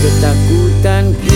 Ketakutan.